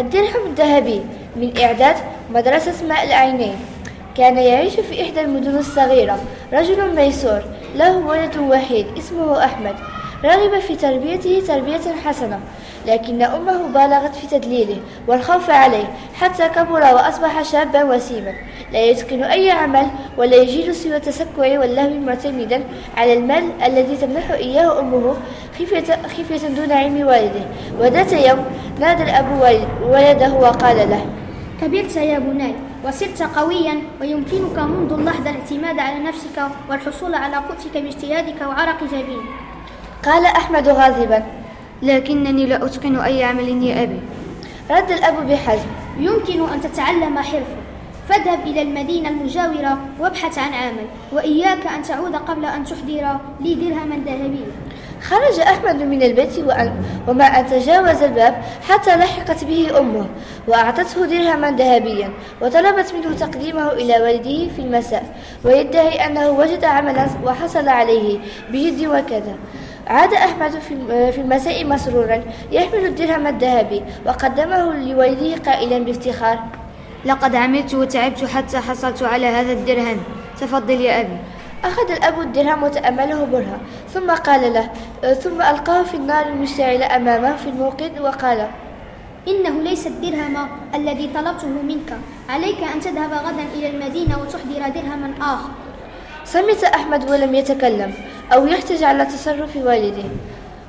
الدرهم الذهبي من إعداد مدرسة ماء العينين. كان يعيش في إحدى المدن الصغيرة. رجل ميسور له ولد وحيد اسمه أحمد. رغب في تربيته تربية حسنة لكن أمه بالغت في تدليله والخوف عليه حتى كبر وأصبح شابا وسيما. لا يتقن أي عمل ولا يجيد سوى التسكع واللهو معتمدا على المال الذي تمنح إياه أمه خفية, خفية دون علم والده. وذات يوم نادى الأب ولده وقال له كبرت يا بني وصرت قويا ويمكنك منذ اللحظة الاعتماد على نفسك والحصول على قوتك باجتهادك وعرق جبينك. قال أحمد غاضبا لكنني لا أتقن أي عمل يا أبي. رد الأب بحزم يمكن أن تتعلم حرفة. فاذهب إلى المدينة المجاورة وابحث عن عمل وإياك أن تعود قبل أن تحضر لي درهما ذهبيا. خرج أحمد من البيت وأن ومع أن تجاوز الباب حتى لحقت به أمه وأعطته درهما ذهبيا وطلبت منه تقديمه إلى والده في المساء ويدعي أنه وجد عملا وحصل عليه بجد وكذا. عاد أحمد في المساء مسرورا يحمل الدرهم الذهبي وقدمه لوالده قائلا بافتخار. لقد عملت وتعبت حتى حصلت على هذا الدرهم. تفضل يا أبي. أخذ الأب الدرهم وتأمله برهة ثم قال له ثم ألقاه في النار المشتعلة أمامه في الموقد وقال إنه ليس الدرهم الذي طلبته منك. عليك أن تذهب غدا إلى المدينة وتحضر درهما آخر. صمت أحمد ولم يتكلم أو يحتج على تصرف والده.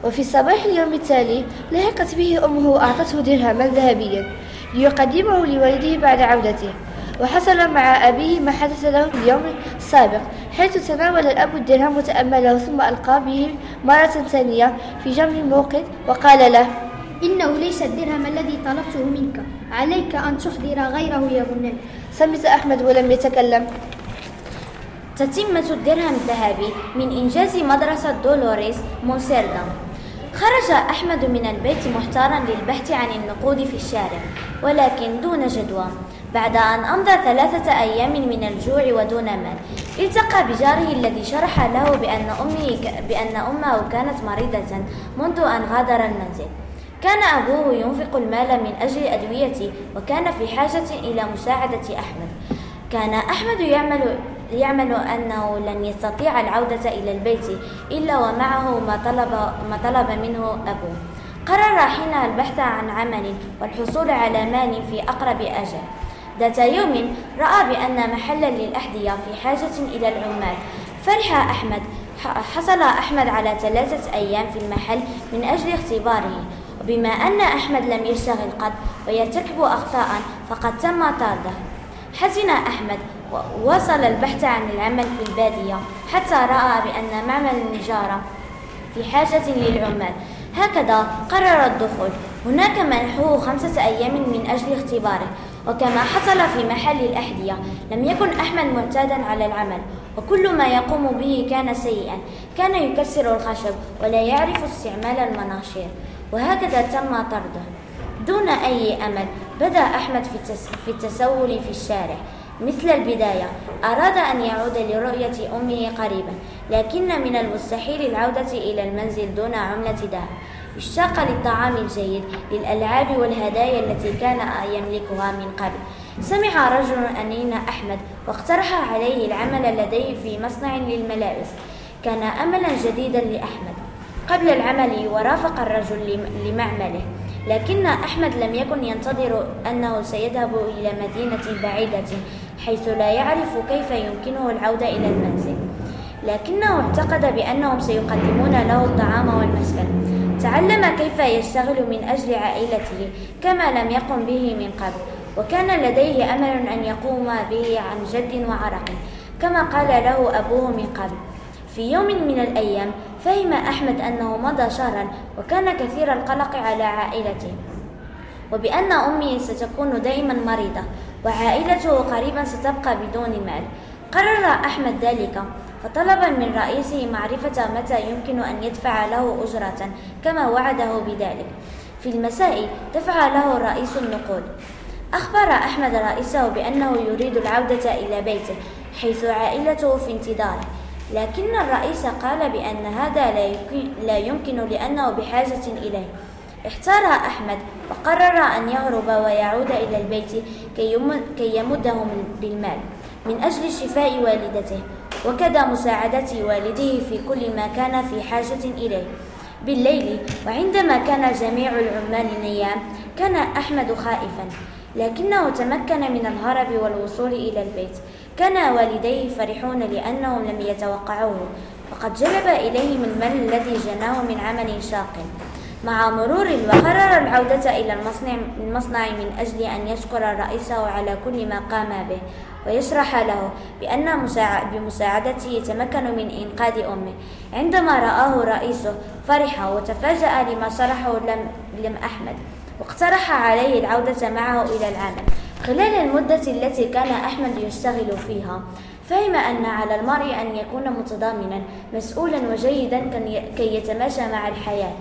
وفي صباح اليوم التالي لحقت به أمه وأعطته درهما ذهبيا ليقدمه لوالده بعد عودته. وحصل مع أبيه ما حدث له في اليوم السابق حيث تناول الأب الدرهم وتأمله ثم ألقى به مرة ثانية في جنب الموقد وقال له إنه ليس الدرهم الذي طلبته منك عليك أن تحضر غيره يا بني. سمت أحمد ولم يتكلم. تتمة الدرهم الذهبي من إنجاز مدرسة دولوريس موسيردام خرج أحمد من البيت محتارا للبحث عن النقود في الشارع ولكن دون جدوى. بعد أن أمضى ثلاثة أيام من الجوع ودون مال التقى بجاره الذي شرح له بأن, أمه بأن أمه كانت مريضة منذ أن غادر المنزل. كان أبوه ينفق المال من أجل أدويته وكان في حاجة إلى مساعدة أحمد. كان أحمد يعمل يعمل أنه لن يستطيع العودة إلى البيت إلا ومعه ما طلب, ما طلب منه أبوه. قرر حينها البحث عن عمل والحصول على مال في أقرب أجل. ذات يوم رأى بأن محلا للأحذية في حاجة إلى العمال. فرح أحمد حصل أحمد على ثلاثة أيام في المحل من أجل اختباره. وبما أن أحمد لم يشتغل قط ويرتكب أخطاء فقد تم طرده. حزن أحمد وواصل البحث عن العمل في البادية حتى رأى بأن معمل النجارة في حاجة للعمال. هكذا قرر الدخول. هناك منحوه خمسة أيام من أجل اختباره. وكما حصل في محل الأحذية لم يكن أحمد معتادا على العمل. وكل ما يقوم به كان سيئا. كان يكسر الخشب ولا يعرف استعمال المناشير وهكذا تم طرده. دون أي أمل بدأ أحمد في التسول في الشارع. مثل البداية أراد أن يعود لرؤية أمه قريبا لكن من المستحيل العودة إلى المنزل دون عملة ذهب اشتاق للطعام الجيد للألعاب والهدايا التي كان يملكها من قبل. سمع رجل أنين أحمد واقترح عليه العمل لديه في مصنع للملابس. كان أملا جديدا لأحمد. قبل العمل ورافق الرجل لمعمله. لكن أحمد لم يكن ينتظر أنه سيذهب إلى مدينة بعيدة حيث لا يعرف كيف يمكنه العودة إلى المنزل. لكنه اعتقد بأنهم سيقدمون له الطعام والمسكن. تعلم كيف يشتغل من أجل عائلته كما لم يقم به من قبل. وكان لديه أمل أن يقوم به عن جد وعرق كما قال له أبوه من قبل. في يوم من الأيام فهم أحمد أنه مضى شهرا وكان كثير القلق على عائلته وبأن أمه ستكون دائما مريضة وعائلته قريبا ستبقى بدون مال. قرر أحمد ذلك فطلب من رئيسه معرفة متى يمكن أن يدفع له أجرة كما وعده بذلك. في المساء دفع له الرئيس النقود. أخبر أحمد رئيسه بأنه يريد العودة إلى بيته حيث عائلته في انتظاره. لكن الرئيس قال بأن هذا لا يمكن لأنه بحاجة إليه. احتار أحمد وقرر أن يهرب ويعود إلى البيت كي يمدهم بالمال من أجل شفاء والدته وكذا مساعدة والده في كل ما كان في حاجة إليه. بالليل وعندما كان جميع العمال نيام كان أحمد خائفا لكنه تمكن من الهرب والوصول إلى البيت. كان والديه فرحون لأنهم لم يتوقعوه وقد جلب إليهم المال الذي جناه من عمل شاق. مع مرور وقرر العودة إلى المصنع, المصنع من أجل أن يشكر رئيسه على كل ما قام به ويشرح له بأن بمساعدته يتمكن من إنقاذ أمه. عندما رآه رئيسه فرح وتفاجأ لما شرحه لم, لم أحمد واقترح عليه العودة معه إلى العمل. خلال المدة التي كان أحمد يشتغل فيها فهم أن على المرء أن يكون متضامنا مسؤولا وجيدا كي يتماشى مع الحياة.